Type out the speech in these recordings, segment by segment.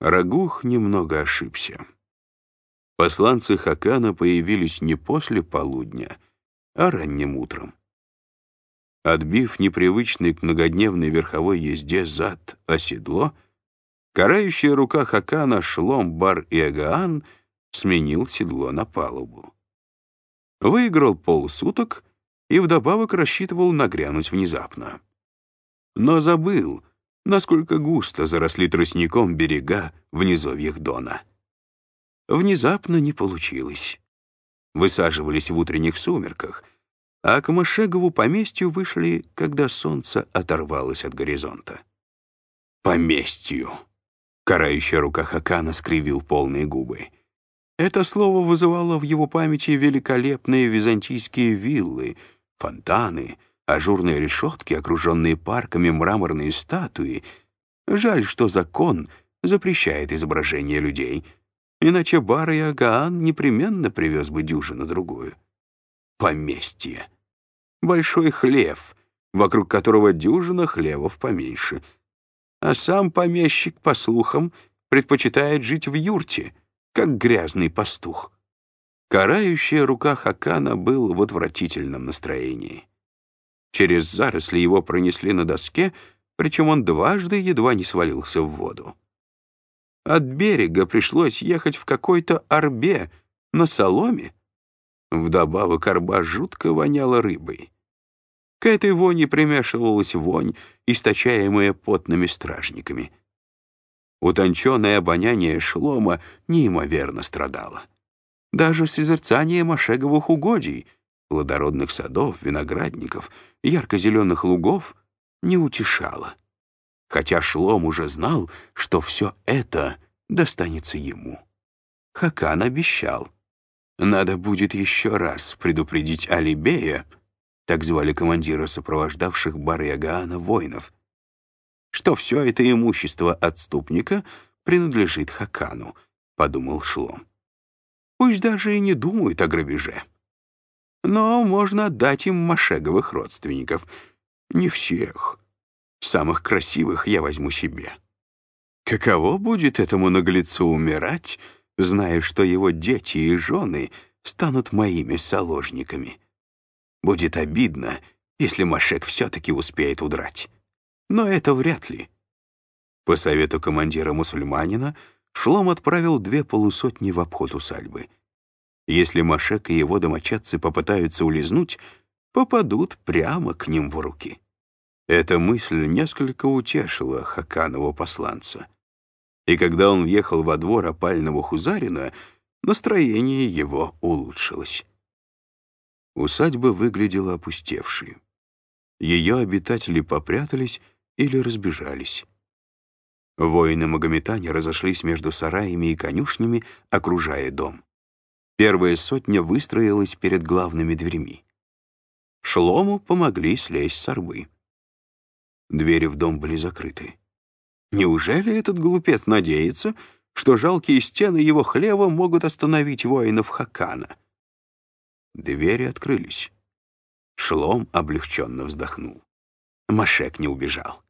Рагух немного ошибся. Посланцы Хакана появились не после полудня, а ранним утром. Отбив непривычный к многодневной верховой езде зад оседло, карающая рука Хакана Шлом Бар Агаан сменил седло на палубу. Выиграл полсуток и вдобавок рассчитывал нагрянуть внезапно. Но забыл, насколько густо заросли тростником берега в низовьях Дона. Внезапно не получилось. Высаживались в утренних сумерках, а к Машегову поместью вышли, когда солнце оторвалось от горизонта. «Поместью!» — карающая рука Хакана скривил полные губы. Это слово вызывало в его памяти великолепные византийские виллы, фонтаны, ажурные решетки, окруженные парками мраморные статуи. Жаль, что закон запрещает изображение людей, иначе Бар и Агаан непременно привез бы дюжину-другую. Поместье. Большой хлев, вокруг которого дюжина хлевов поменьше. А сам помещик, по слухам, предпочитает жить в юрте, как грязный пастух. Карающая рука Хакана был в отвратительном настроении. Через заросли его пронесли на доске, причем он дважды едва не свалился в воду. От берега пришлось ехать в какой-то орбе на соломе. Вдобавок орба жутко воняла рыбой. К этой вони примешивалась вонь, источаемая потными стражниками. Утонченное обоняние шлома неимоверно страдало. Даже созерцание машеговых угодий, плодородных садов, виноградников — ярко-зеленых лугов не утешало, хотя Шлом уже знал, что все это достанется ему. Хакан обещал. Надо будет еще раз предупредить Алибея, так звали командира сопровождавших Бар-Ягаана воинов, что все это имущество отступника принадлежит Хакану, подумал Шлом. Пусть даже и не думают о грабеже но можно отдать им машеговых родственников. Не всех. Самых красивых я возьму себе. Каково будет этому наглецу умирать, зная, что его дети и жены станут моими заложниками? Будет обидно, если Машек все-таки успеет удрать. Но это вряд ли. По совету командира мусульманина Шлом отправил две полусотни в обход усадьбы — если Машек и его домочадцы попытаются улизнуть, попадут прямо к ним в руки. Эта мысль несколько утешила Хаканова посланца. И когда он въехал во двор опального хузарина, настроение его улучшилось. Усадьба выглядела опустевшей. Ее обитатели попрятались или разбежались. Воины-магометане разошлись между сараями и конюшнями, окружая дом. Первая сотня выстроилась перед главными дверьми. Шлому помогли слезть с орбы. Двери в дом были закрыты. Неужели этот глупец надеется, что жалкие стены его хлева могут остановить воинов Хакана? Двери открылись. Шлом облегченно вздохнул. Машек не убежал.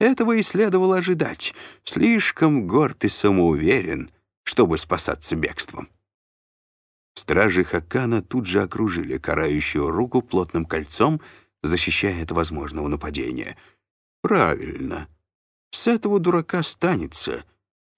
Этого и следовало ожидать. Слишком горд и самоуверен, чтобы спасаться бегством. Стражи Хакана тут же окружили карающую руку плотным кольцом, защищая от возможного нападения. «Правильно. С этого дурака станется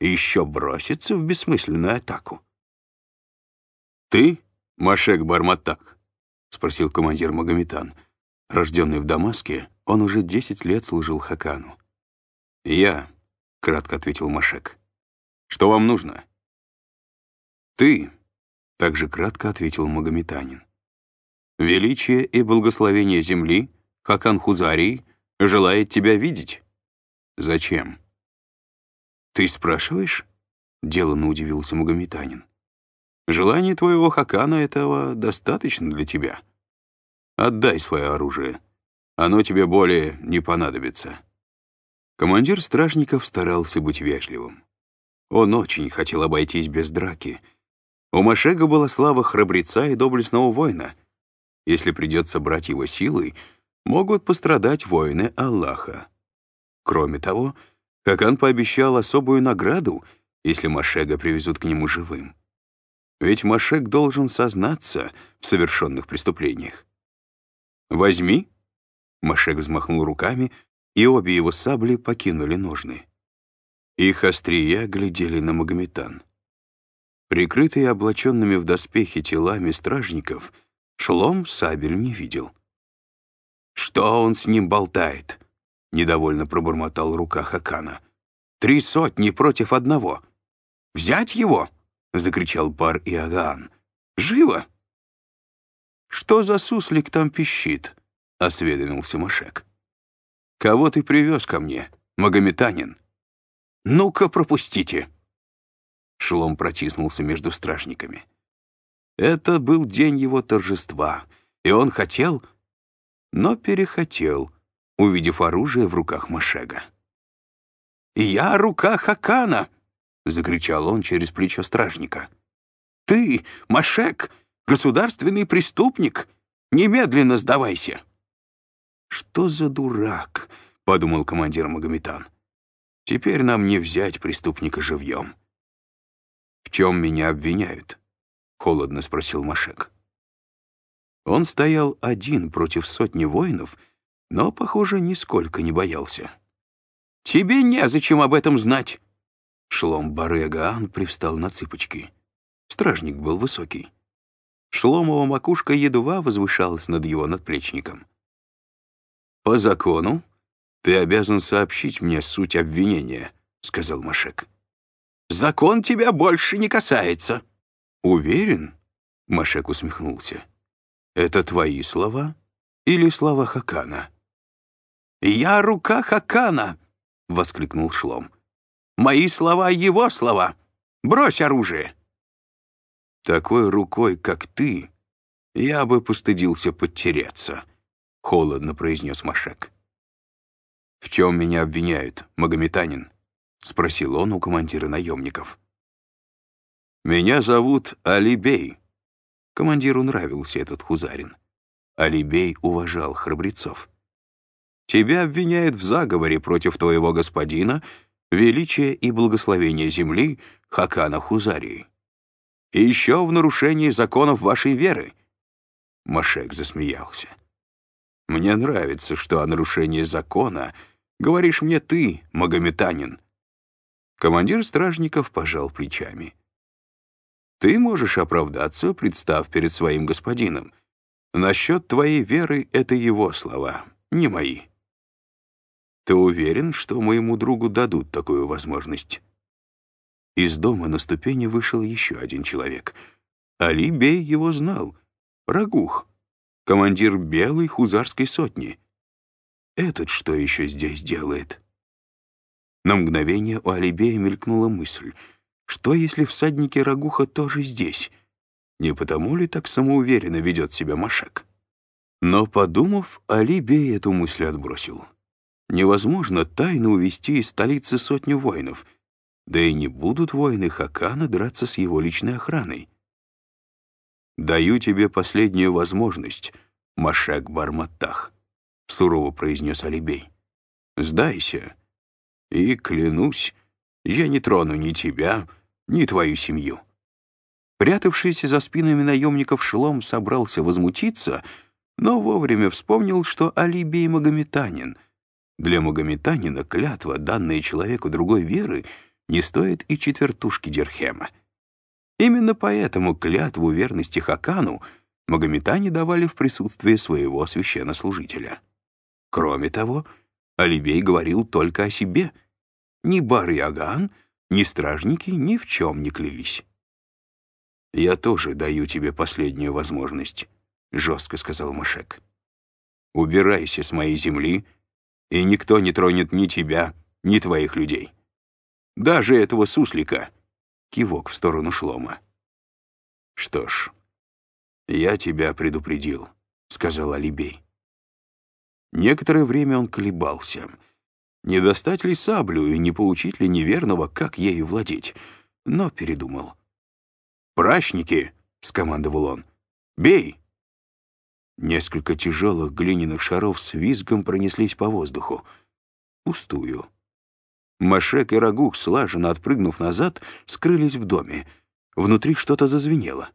еще бросится в бессмысленную атаку». «Ты, Машек Барматак?» — спросил командир Магометан. Рожденный в Дамаске, он уже десять лет служил Хакану. «Я», — кратко ответил Машек. «Что вам нужно?» «Ты», также кратко ответил Магометанин. «Величие и благословение земли, Хакан Хузарий, желает тебя видеть». «Зачем?» «Ты спрашиваешь?» — деланно удивился Магометанин. «Желание твоего Хакана этого достаточно для тебя. Отдай свое оружие. Оно тебе более не понадобится». Командир стражников старался быть вежливым. Он очень хотел обойтись без драки — у Машега была слава храбреца и доблестного воина. Если придется брать его силой, могут пострадать воины Аллаха. Кроме того, Хакан пообещал особую награду, если Машега привезут к нему живым. Ведь Машек должен сознаться в совершенных преступлениях. «Возьми!» Машек взмахнул руками, и обе его сабли покинули ножны. Их острия глядели на Магометан. Прикрытые облаченными в доспехи телами стражников, Шлом сабель не видел. «Что он с ним болтает?» — недовольно пробормотал рука Хакана. «Три сотни против одного. Взять его?» — закричал пар Иоганн. «Живо!» «Что за суслик там пищит?» — осведомился Машек. «Кого ты привез ко мне, магометанин?» «Ну-ка, пропустите!» Шлом протиснулся между стражниками. Это был день его торжества, и он хотел, но перехотел, увидев оружие в руках Машега. «Я рука Хакана!» — закричал он через плечо стражника. «Ты, Машек, государственный преступник! Немедленно сдавайся!» «Что за дурак?» — подумал командир Магометан. «Теперь нам не взять преступника живьем». «В чем меня обвиняют?» — холодно спросил Машек. Он стоял один против сотни воинов, но, похоже, нисколько не боялся. «Тебе незачем об этом знать!» Шлом Барегаан привстал на цыпочки. Стражник был высокий. Шломова макушка едва возвышалась над его надплечником. «По закону ты обязан сообщить мне суть обвинения», — сказал Машек. «Закон тебя больше не касается». «Уверен?» — Машек усмехнулся. «Это твои слова или слова Хакана?» «Я рука Хакана!» — воскликнул Шлом. «Мои слова — его слова! Брось оружие!» «Такой рукой, как ты, я бы постыдился подтереться», — холодно произнес Машек. «В чем меня обвиняют, магометанин?» — спросил он у командира наемников. «Меня зовут Алибей». Командиру нравился этот хузарин. Алибей уважал храбрецов. «Тебя обвиняют в заговоре против твоего господина, величия и благословения земли Хакана Хузарии. И еще в нарушении законов вашей веры». Машек засмеялся. «Мне нравится, что о нарушении закона говоришь мне ты, магометанин». Командир стражников пожал плечами. «Ты можешь оправдаться, представ перед своим господином. Насчет твоей веры — это его слова, не мои. Ты уверен, что моему другу дадут такую возможность?» Из дома на ступени вышел еще один человек. Али Бей его знал. Рагух, командир белой хузарской сотни. Этот что еще здесь делает? На мгновение у Алибея мелькнула мысль, что если всадники Рагуха тоже здесь? Не потому ли так самоуверенно ведет себя Машак? Но, подумав, Алибей эту мысль отбросил. Невозможно тайно увести из столицы сотню воинов, да и не будут воины Хакана драться с его личной охраной. «Даю тебе последнюю возможность, Машек Барматтах», — сурово произнес Алибей. «Сдайся, и, клянусь, я не трону ни тебя, ни твою семью». Прятавшийся за спинами наемников Шлом собрался возмутиться, но вовремя вспомнил, что Алибей магометанин. Для магометанина клятва, данная человеку другой веры, не стоит и четвертушки дирхема. Именно поэтому клятву верности Хакану магометане давали в присутствии своего священнослужителя. Кроме того, Алибей говорил только о себе. Ни Бар-Яган, ни стражники ни в чем не клялись. «Я тоже даю тебе последнюю возможность», — жестко сказал Машек. «Убирайся с моей земли, и никто не тронет ни тебя, ни твоих людей. Даже этого суслика», — кивок в сторону шлома. «Что ж, я тебя предупредил», — сказал Алибей. Некоторое время он колебался. Не достать ли саблю и не поучить ли неверного, как ею владеть, но передумал. «Прачники!» — скомандовал он. «Бей!» Несколько тяжелых глиняных шаров с визгом пронеслись по воздуху. Пустую. Машек и Рагух, слаженно отпрыгнув назад, скрылись в доме. Внутри что-то зазвенело.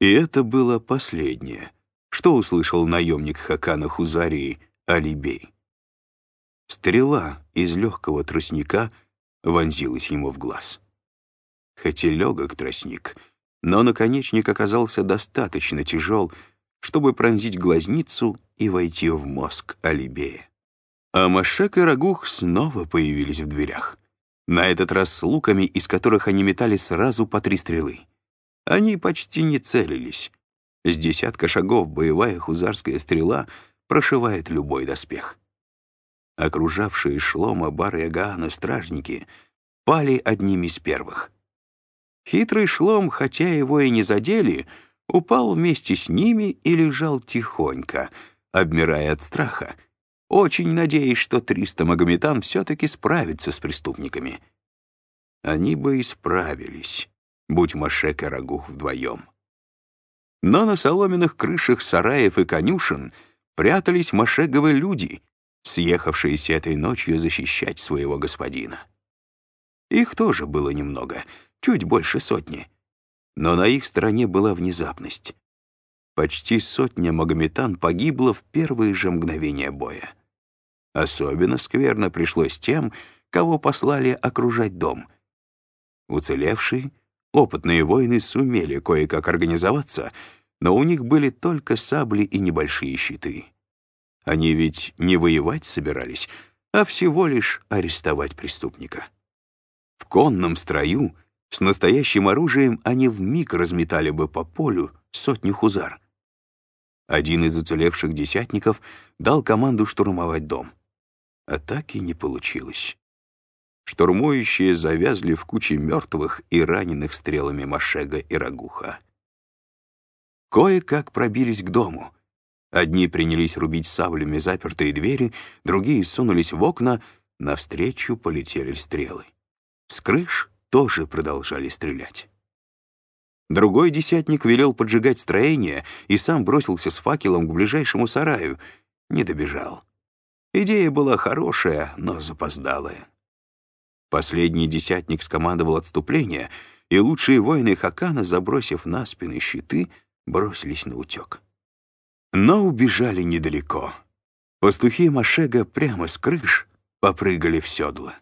И это было последнее, что услышал наемник Хакана Хузарии Алибей. Стрела из легкого тростника вонзилась ему в глаз. Хоть и легок тростник, но наконечник оказался достаточно тяжел, чтобы пронзить глазницу и войти в мозг Алибея. А Машек и Рагух снова появились в дверях. На этот раз с луками, из которых они метали сразу по три стрелы. Они почти не целились. С десятка шагов боевая хузарская стрела прошивает любой доспех. Окружавшие шлома Бара Ягаана стражники пали одними из первых. Хитрый шлом, хотя его и не задели, упал вместе с ними и лежал тихонько, обмирая от страха, очень надеясь, что 300 магометан все-таки справится с преступниками. Они бы и справились, будь Машек и Рагух вдвоем. Но на соломенных крышах сараев и конюшен прятались машеговые люди, съехавшиеся этой ночью защищать своего господина. Их тоже было немного, чуть больше сотни. Но на их стороне была внезапность. Почти сотня магометан погибла в первые же мгновения боя. Особенно скверно пришлось тем, кого послали окружать дом. Уцелевшие, опытные воины сумели кое-как организоваться, но у них были только сабли и небольшие щиты. Они ведь не воевать собирались, а всего лишь арестовать преступника. В конном строю с настоящим оружием они вмиг разметали бы по полю сотню хузар. Один из уцелевших десятников дал команду штурмовать дом. Атаки не получилось. Штурмующие завязли в куче мертвых и раненых стрелами Машега и Рагуха. Кое-как пробились к дому. Одни принялись рубить саблями запертые двери, другие сунулись в окна, навстречу полетели стрелы. С крыш тоже продолжали стрелять. Другой десятник велел поджигать строение и сам бросился с факелом к ближайшему сараю. Не добежал. Идея была хорошая, но запоздалая. Последний десятник скомандовал отступление, и лучшие воины Хакана, забросив на спины щиты, бросились на утек. Но убежали недалеко. Пастухи Машега прямо с крыш попрыгали в седло.